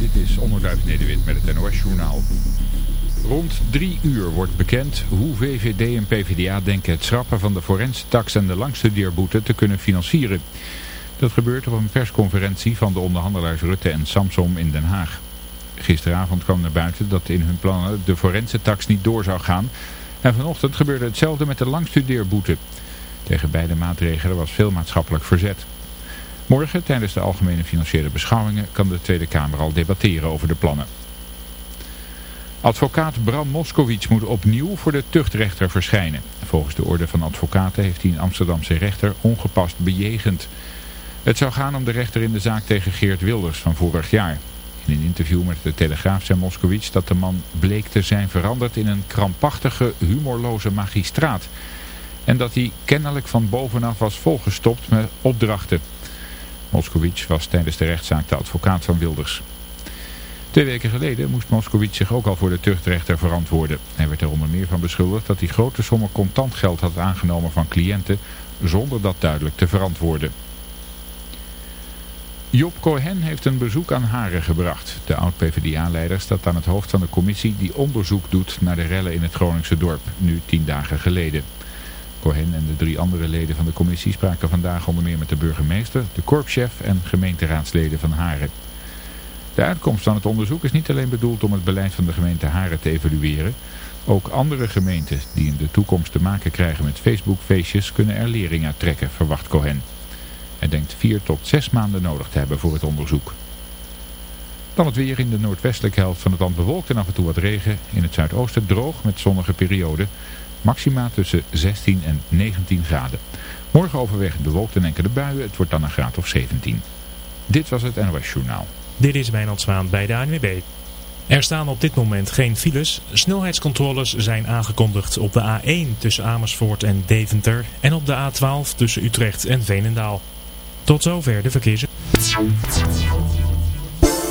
Dit is Onderduif Nederwit met het NOS Journaal. Rond drie uur wordt bekend hoe VVD en PvdA denken het schrappen van de forensentax en de langstudeerboete te kunnen financieren. Dat gebeurt op een persconferentie van de onderhandelaars Rutte en Samsom in Den Haag. Gisteravond kwam naar buiten dat in hun plannen de forensentax niet door zou gaan. En vanochtend gebeurde hetzelfde met de langstudeerboete. Tegen beide maatregelen was veel maatschappelijk verzet. Morgen, tijdens de algemene financiële beschouwingen, kan de Tweede Kamer al debatteren over de plannen. Advocaat Bram Moskowitz moet opnieuw voor de tuchtrechter verschijnen. Volgens de orde van advocaten heeft hij een Amsterdamse rechter ongepast bejegend. Het zou gaan om de rechter in de zaak tegen Geert Wilders van vorig jaar. In een interview met de Telegraaf zei Moskowitz dat de man bleek te zijn veranderd in een krampachtige, humorloze magistraat. En dat hij kennelijk van bovenaf was volgestopt met opdrachten. Moskowitz was tijdens de rechtszaak de advocaat van Wilders. Twee weken geleden moest Moskowitz zich ook al voor de tuchtrechter verantwoorden. Hij werd er onder meer van beschuldigd dat hij grote sommen contant geld had aangenomen van cliënten zonder dat duidelijk te verantwoorden. Job Cohen heeft een bezoek aan Haren gebracht. De oud-PVDA-leider staat aan het hoofd van de commissie die onderzoek doet naar de rellen in het Groningse dorp, nu tien dagen geleden. Cohen en de drie andere leden van de commissie spraken vandaag onder meer met de burgemeester, de korpschef en gemeenteraadsleden van Haren. De uitkomst van het onderzoek is niet alleen bedoeld om het beleid van de gemeente Haren te evalueren. Ook andere gemeenten die in de toekomst te maken krijgen met Facebook-feestjes kunnen er lering uit trekken, verwacht Cohen. Hij denkt vier tot zes maanden nodig te hebben voor het onderzoek. Dan het weer in de noordwestelijke helft van het land bewolkt en af en toe wat regen. In het zuidoosten droog met zonnige perioden. Maxima tussen 16 en 19 graden. Morgen overwegend bewolkt en enkele buien. Het wordt dan een graad of 17. Dit was het NOS Journaal. Dit is Wijnand Zwaan bij de ANWB. Er staan op dit moment geen files. Snelheidscontroles zijn aangekondigd op de A1 tussen Amersfoort en Deventer. En op de A12 tussen Utrecht en Veenendaal. Tot zover de verkeers.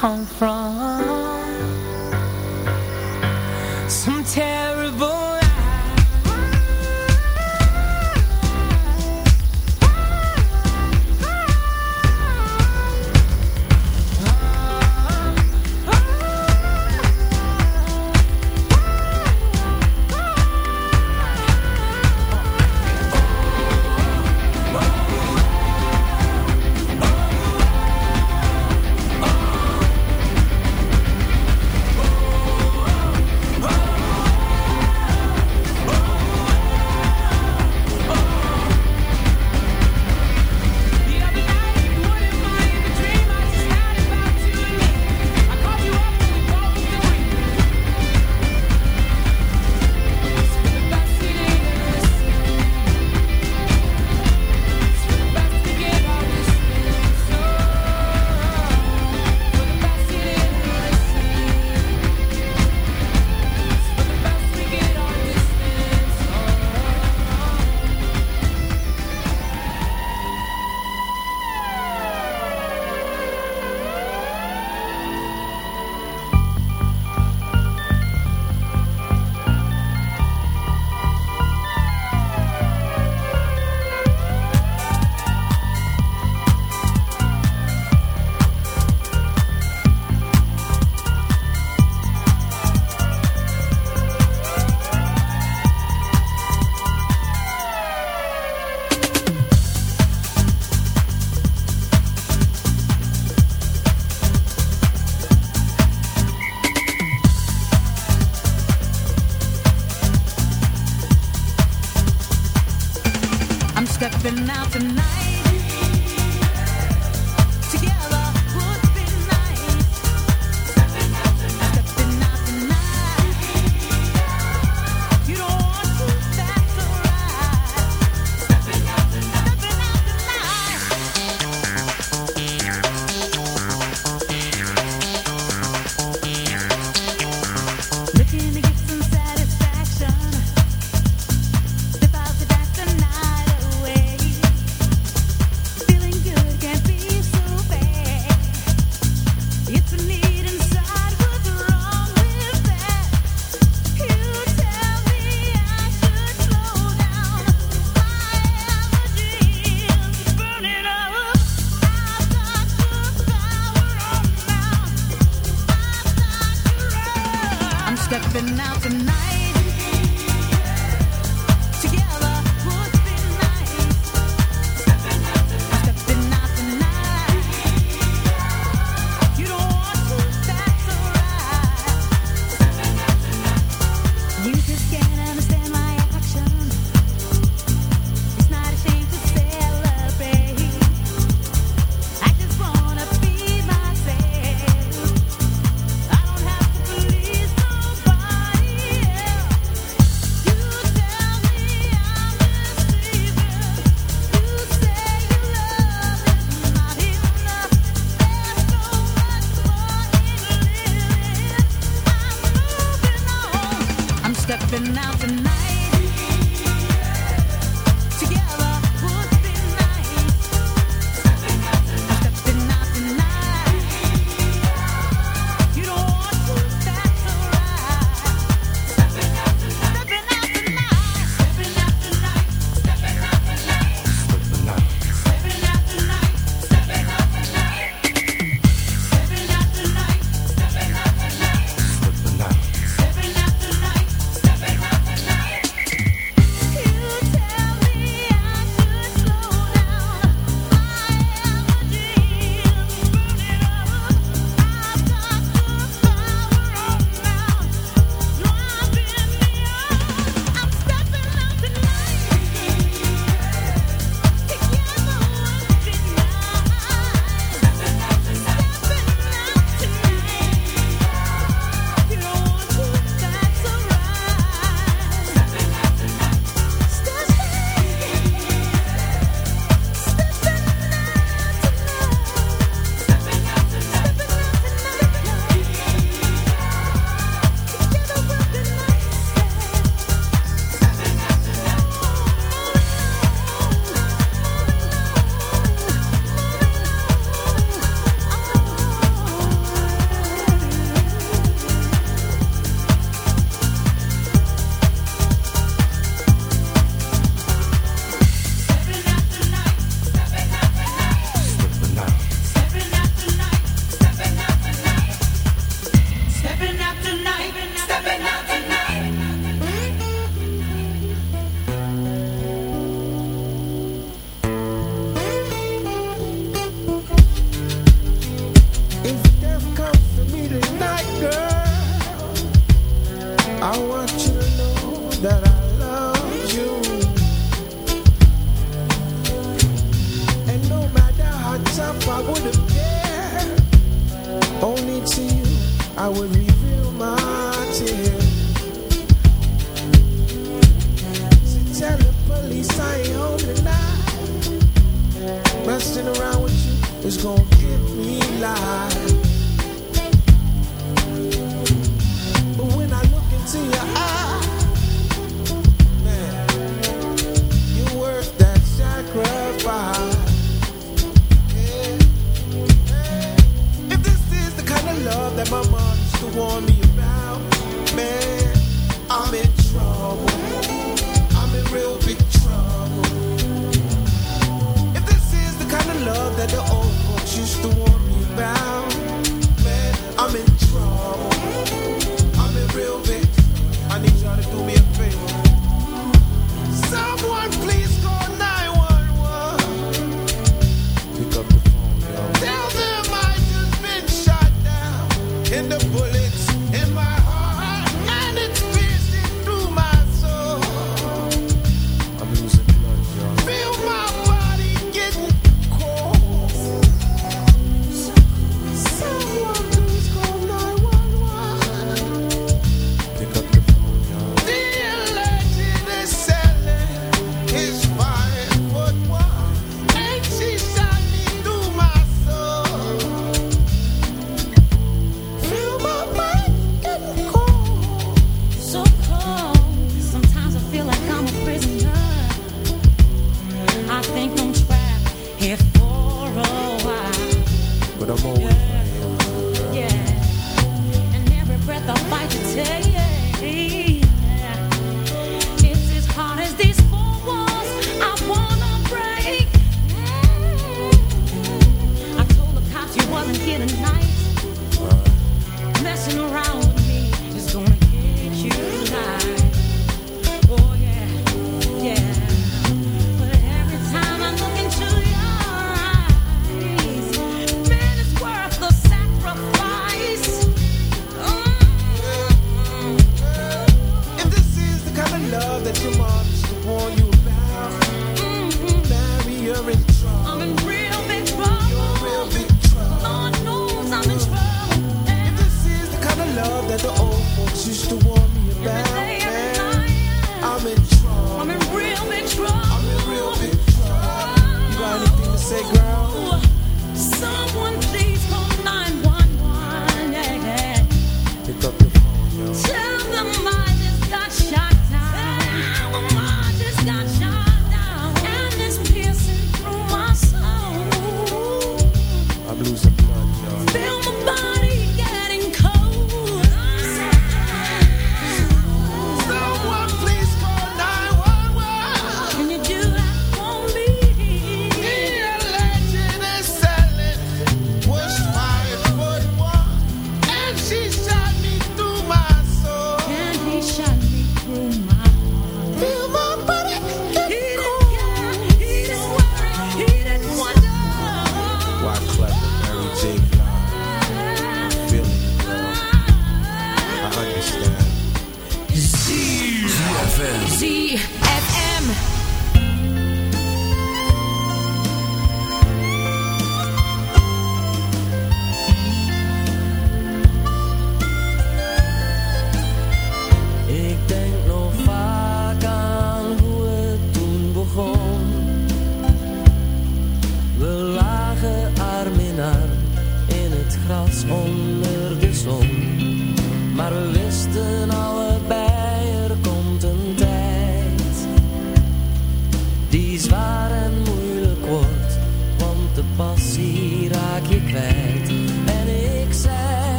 Come from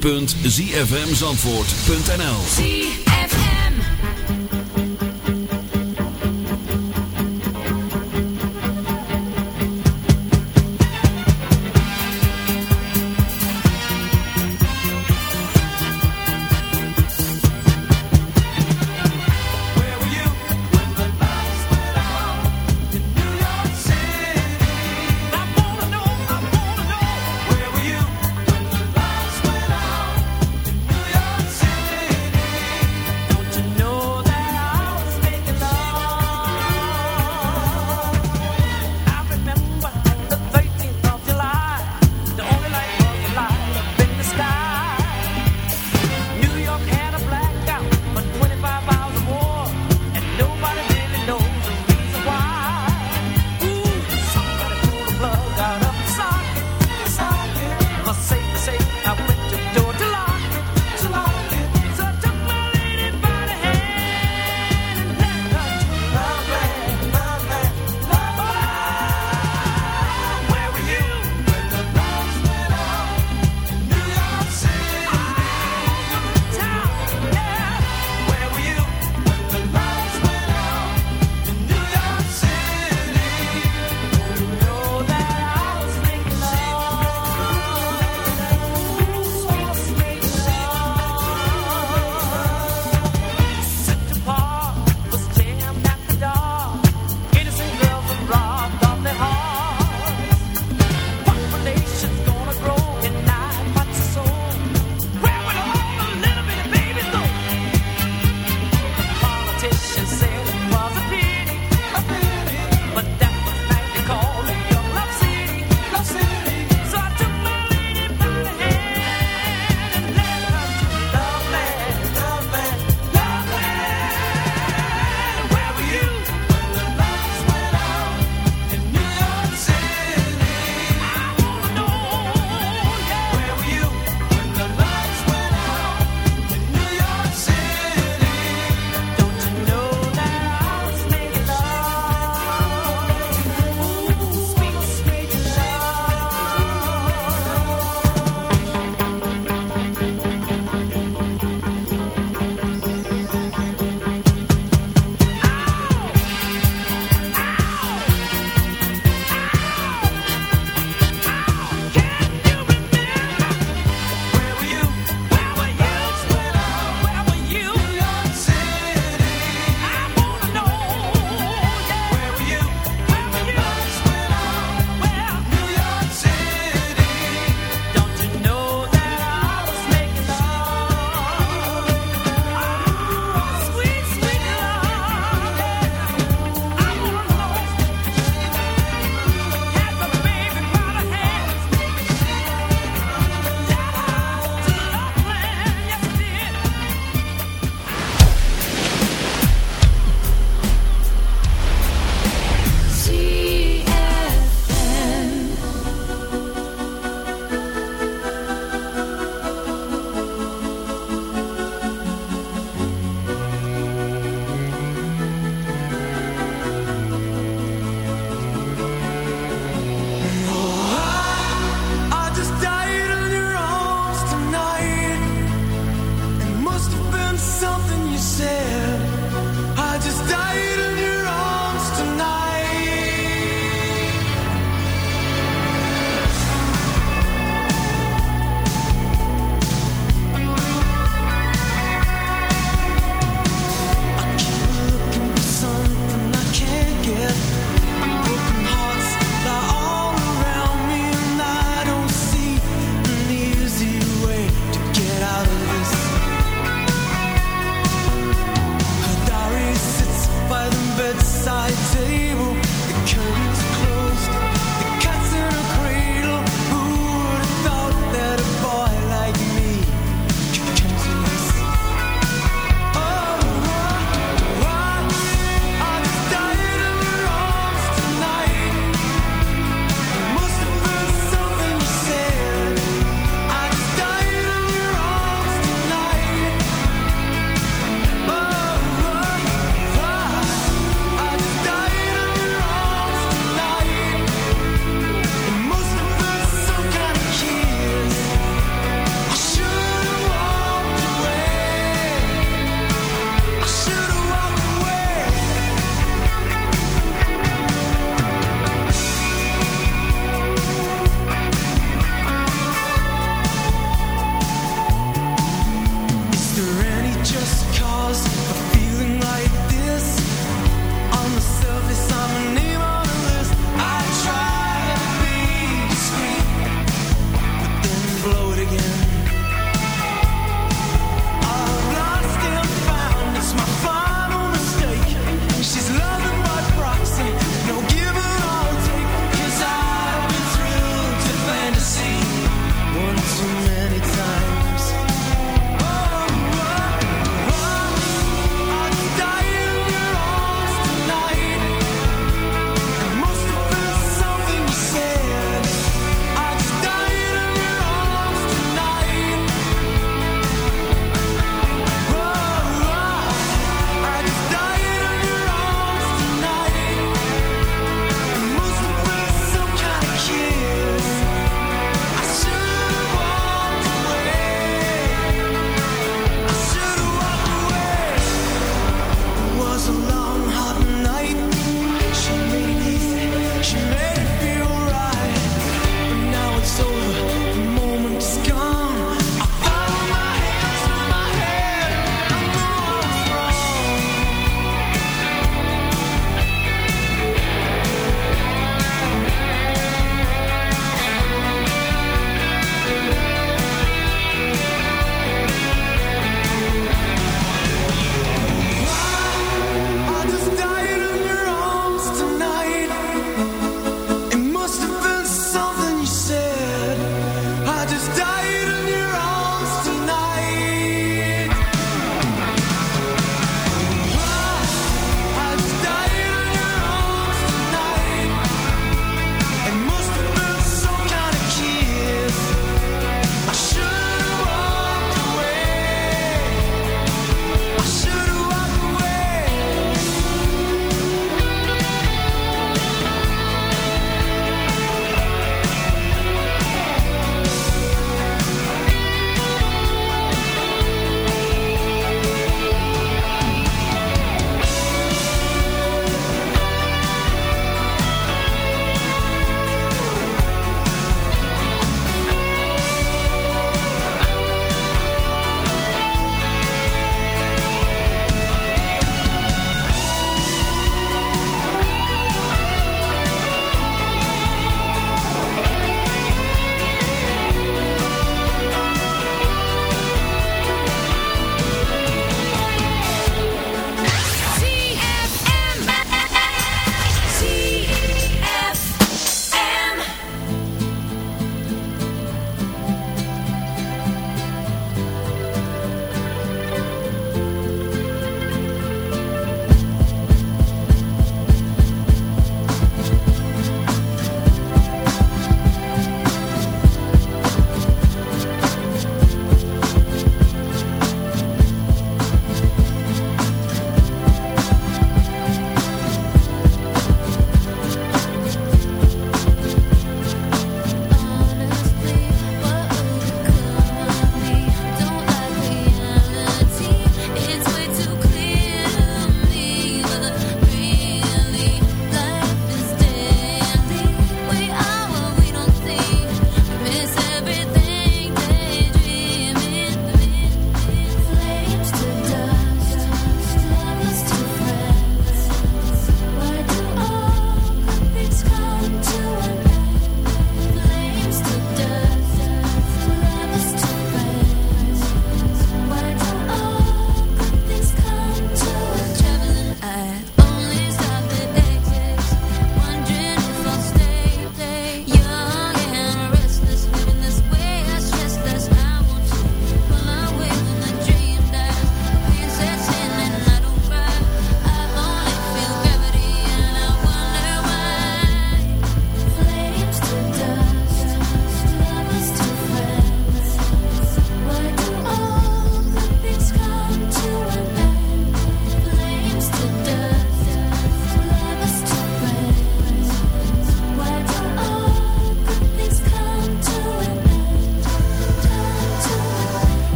www.zfmzandvoort.nl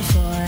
before.